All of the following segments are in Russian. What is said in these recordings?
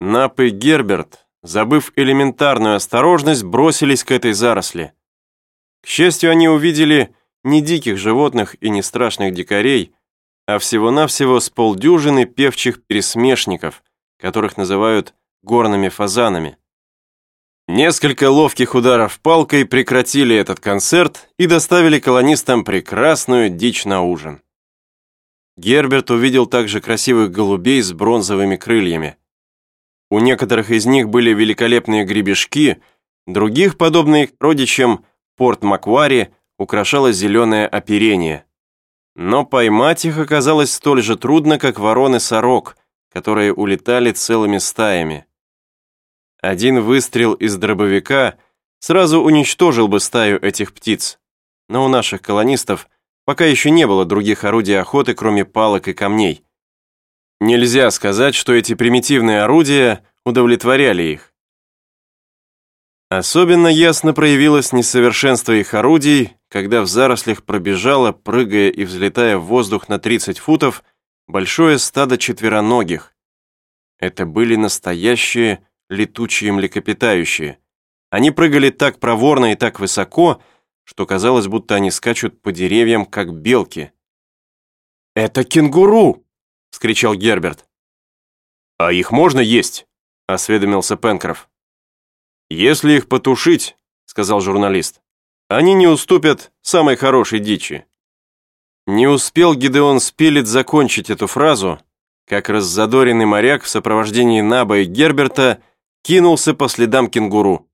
Нап и Герберт, забыв элементарную осторожность, бросились к этой заросли. К счастью, они увидели не диких животных и не страшных дикарей, а всего-навсего с полдюжины певчих пересмешников, которых называют горными фазанами. Несколько ловких ударов палкой прекратили этот концерт и доставили колонистам прекрасную дичь на ужин. Герберт увидел также красивых голубей с бронзовыми крыльями. У некоторых из них были великолепные гребешки, других, подобно их родичам, порт Маквари, украшало зеленое оперение. Но поймать их оказалось столь же трудно, как ворон-сорок, которые улетали целыми стаями. Один выстрел из дробовика сразу уничтожил бы стаю этих птиц. Но у наших колонистов пока еще не было других орудий охоты, кроме палок и камней. Нельзя сказать, что эти примитивные орудия удовлетворяли их. Особенно ясно проявилось несовершенство их орудий, когда в зарослях пробежало, прыгая и взлетая в воздух на 30 футов, большое стадо четвероногих. Это были настоящие летучие млекопитающие. Они прыгали так проворно и так высоко, что казалось, будто они скачут по деревьям, как белки. «Это кенгуру!» — вскричал Герберт. «А их можно есть?» — осведомился Пенкроф. «Если их потушить», — сказал журналист, «они не уступят самой хорошей дичи». Не успел Гидеон Спилет закончить эту фразу, как раззадоренный моряк в сопровождении Наба и Герберта кинулся по следам кенгуру.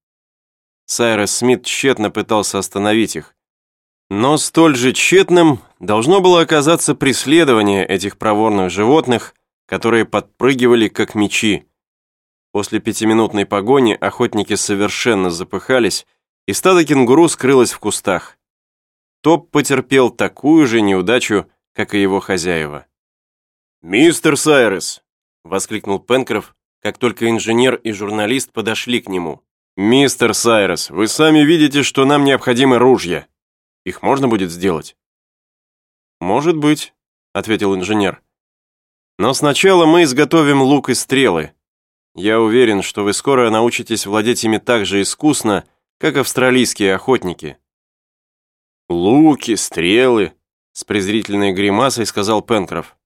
Сайрес Смит тщетно пытался остановить их. Но столь же тщетным должно было оказаться преследование этих проворных животных, которые подпрыгивали как мечи. После пятиминутной погони охотники совершенно запыхались, и стадо кенгуру скрылось в кустах. Топ потерпел такую же неудачу, как и его хозяева. «Мистер Сайрес!» — воскликнул Пенкроф, как только инженер и журналист подошли к нему. «Мистер Сайрес, вы сами видите, что нам необходимы ружья. Их можно будет сделать?» «Может быть», — ответил инженер. «Но сначала мы изготовим лук и стрелы. Я уверен, что вы скоро научитесь владеть ими так же искусно, как австралийские охотники». «Луки, стрелы», — с презрительной гримасой сказал Пенкроф.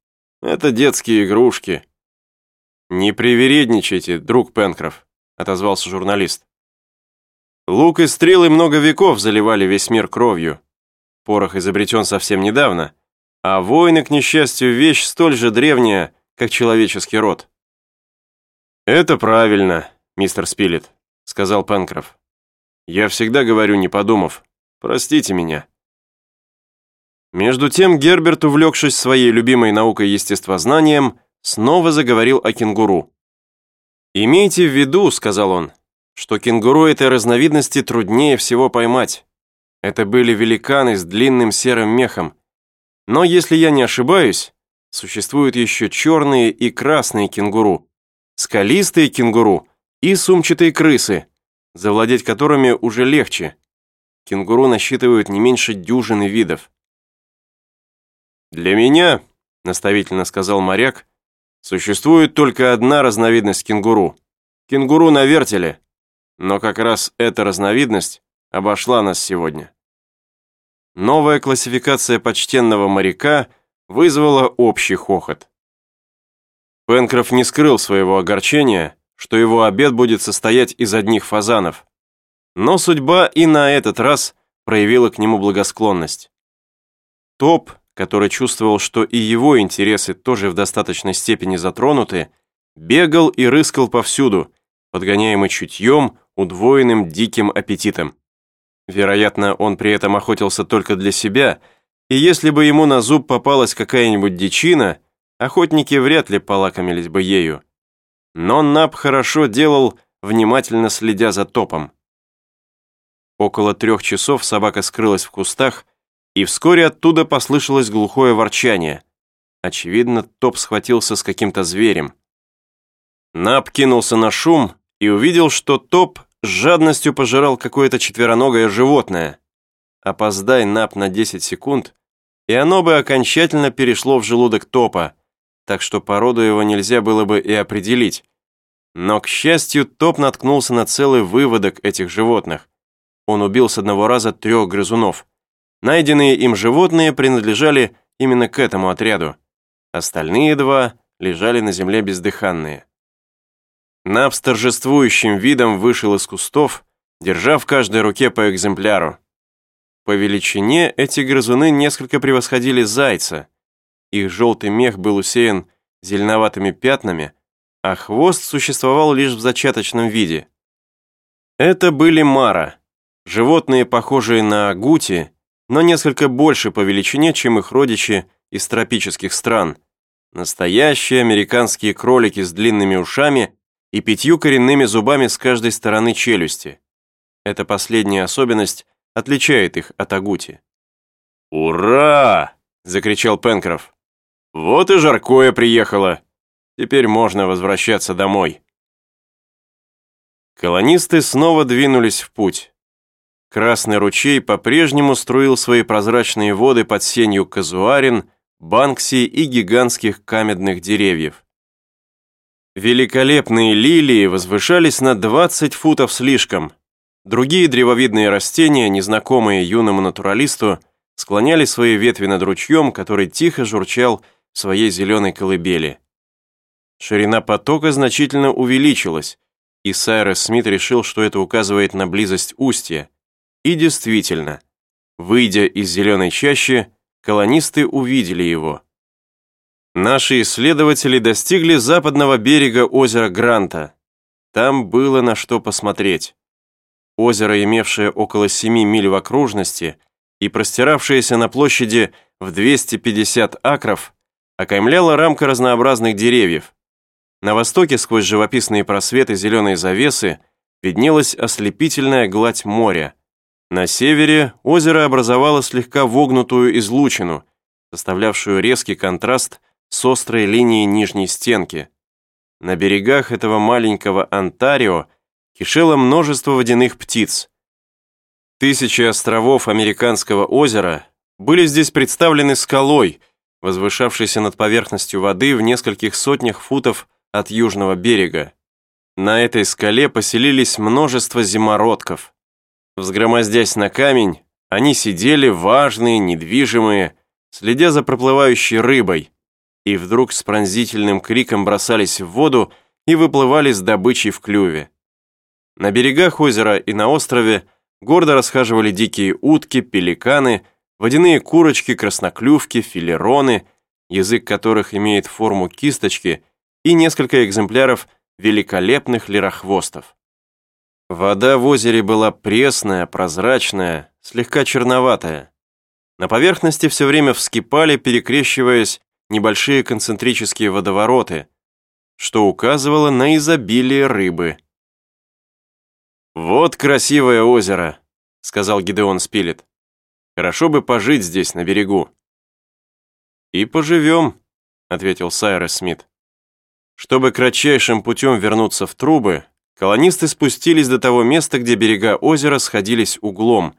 «Это детские игрушки». «Не привередничайте, друг Пенкроф», — отозвался журналист. «Лук и стрелы много веков заливали весь мир кровью. Порох изобретен совсем недавно, а войны, к несчастью, вещь столь же древняя, как человеческий род». «Это правильно, мистер Спилет», — сказал Пенкроф. «Я всегда говорю, не подумав. Простите меня». Между тем Герберт, увлекшись своей любимой наукой естествознанием, снова заговорил о кенгуру. «Имейте в виду», — сказал он, «что кенгуру этой разновидности труднее всего поймать. Это были великаны с длинным серым мехом. Но если я не ошибаюсь, существуют еще черные и красные кенгуру, скалистые кенгуру и сумчатые крысы, завладеть которыми уже легче. Кенгуру насчитывают не меньше дюжины видов. «Для меня», — наставительно сказал моряк, Существует только одна разновидность кенгуру. Кенгуру на вертеле. Но как раз эта разновидность обошла нас сегодня. Новая классификация почтенного моряка вызвала общий хохот. Пенкроф не скрыл своего огорчения, что его обед будет состоять из одних фазанов. Но судьба и на этот раз проявила к нему благосклонность. Топ, который чувствовал, что и его интересы тоже в достаточной степени затронуты, бегал и рыскал повсюду, подгоняемый чутьем, удвоенным диким аппетитом. Вероятно, он при этом охотился только для себя, и если бы ему на зуб попалась какая-нибудь дичина, охотники вряд ли полакомились бы ею. Но Наб хорошо делал, внимательно следя за топом. Около трех часов собака скрылась в кустах, и вскоре оттуда послышалось глухое ворчание. Очевидно, Топ схватился с каким-то зверем. Нап кинулся на шум и увидел, что Топ с жадностью пожирал какое-то четвероногое животное. Опоздай Нап на 10 секунд, и оно бы окончательно перешло в желудок Топа, так что породу его нельзя было бы и определить. Но, к счастью, Топ наткнулся на целый выводок этих животных. Он убил с одного раза трех грызунов. Найденные им животные принадлежали именно к этому отряду. Остальные два лежали на земле бездыханные. Наб с торжествующим видом вышел из кустов, держа в каждой руке по экземпляру. По величине эти грызуны несколько превосходили зайца. Их желтый мех был усеян зеленоватыми пятнами, а хвост существовал лишь в зачаточном виде. Это были мара, животные, похожие на агути, но несколько больше по величине, чем их родичи из тропических стран. Настоящие американские кролики с длинными ушами и пятью коренными зубами с каждой стороны челюсти. Эта последняя особенность отличает их от агути. «Ура!» – закричал Пенкроф. «Вот и жаркое приехало. Теперь можно возвращаться домой». Колонисты снова двинулись в путь. Красный ручей по-прежнему струил свои прозрачные воды под сенью казуарин, банкси и гигантских камедных деревьев. Великолепные лилии возвышались на 20 футов слишком. Другие древовидные растения, незнакомые юному натуралисту, склоняли свои ветви над ручьем, который тихо журчал своей зеленой колыбели. Ширина потока значительно увеличилась, и Сайрес Смит решил, что это указывает на близость устья. И действительно, выйдя из зеленой чащи, колонисты увидели его. Наши исследователи достигли западного берега озера Гранта. Там было на что посмотреть. Озеро, имевшее около 7 миль в окружности и простиравшееся на площади в 250 акров, окаймляла рамка разнообразных деревьев. На востоке сквозь живописные просветы зеленой завесы виднелась ослепительная гладь моря. На севере озеро образовало слегка вогнутую излучину, составлявшую резкий контраст с острой линией нижней стенки. На берегах этого маленького Онтарио кишело множество водяных птиц. Тысячи островов Американского озера были здесь представлены скалой, возвышавшейся над поверхностью воды в нескольких сотнях футов от южного берега. На этой скале поселились множество зимородков. Взгромоздясь на камень, они сидели важные, недвижимые, следя за проплывающей рыбой, и вдруг с пронзительным криком бросались в воду и выплывали с добычей в клюве. На берегах озера и на острове гордо расхаживали дикие утки, пеликаны, водяные курочки, красноклювки, филероны, язык которых имеет форму кисточки, и несколько экземпляров великолепных лирохвостов. Вода в озере была пресная, прозрачная, слегка черноватая. На поверхности все время вскипали, перекрещиваясь, небольшие концентрические водовороты, что указывало на изобилие рыбы. «Вот красивое озеро», — сказал Гидеон Спилет. «Хорошо бы пожить здесь, на берегу». «И поживем», — ответил Сайрес Смит. Чтобы кратчайшим путем вернуться в трубы, колонисты спустились до того места, где берега озера сходились углом.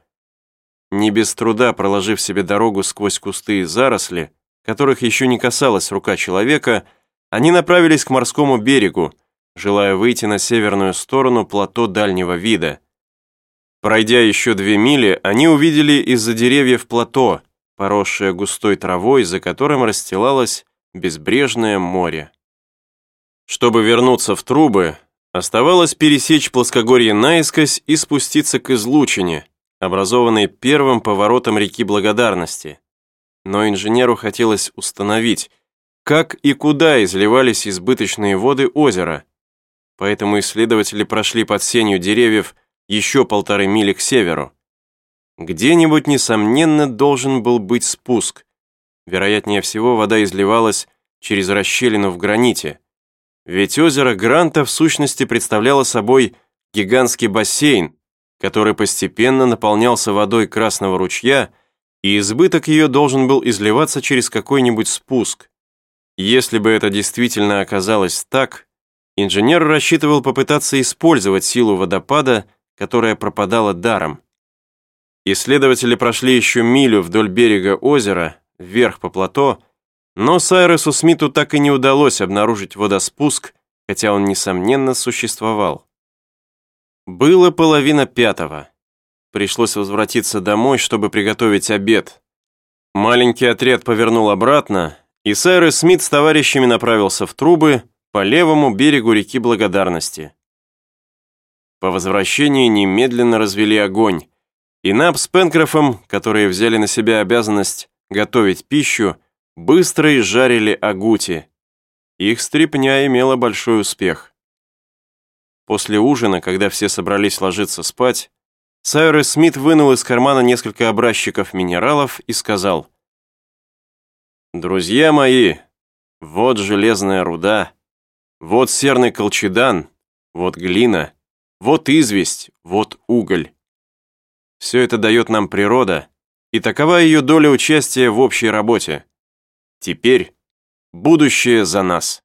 Не без труда проложив себе дорогу сквозь кусты и заросли, которых еще не касалась рука человека, они направились к морскому берегу, желая выйти на северную сторону плато дальнего вида. Пройдя еще две мили, они увидели из-за деревьев плато, поросшее густой травой, за которым расстилалось безбрежное море. Чтобы вернуться в трубы, оставалось пересечь плоскогорье наискось и спуститься к излучине, образованной первым поворотом реки Благодарности но инженеру хотелось установить, как и куда изливались избыточные воды озера. Поэтому исследователи прошли под сенью деревьев еще полторы мили к северу. Где-нибудь, несомненно, должен был быть спуск. Вероятнее всего, вода изливалась через расщелину в граните. Ведь озеро Гранта в сущности представляло собой гигантский бассейн, который постепенно наполнялся водой Красного ручья и избыток ее должен был изливаться через какой-нибудь спуск. Если бы это действительно оказалось так, инженер рассчитывал попытаться использовать силу водопада, которая пропадала даром. Исследователи прошли еще милю вдоль берега озера, вверх по плато, но Сайресу Смиту так и не удалось обнаружить водоспуск, хотя он, несомненно, существовал. Было половина пятого. Пришлось возвратиться домой, чтобы приготовить обед. Маленький отряд повернул обратно, и Сайрес Смит с товарищами направился в трубы по левому берегу реки Благодарности. По возвращении немедленно развели огонь, и Наб с Пенкрофом, которые взяли на себя обязанность готовить пищу, быстро изжарили агути. Их стрипня имела большой успех. После ужина, когда все собрались ложиться спать, Сайрес Смит вынул из кармана несколько образчиков минералов и сказал, «Друзья мои, вот железная руда, вот серный колчедан, вот глина, вот известь, вот уголь. Все это дает нам природа, и такова ее доля участия в общей работе. Теперь будущее за нас».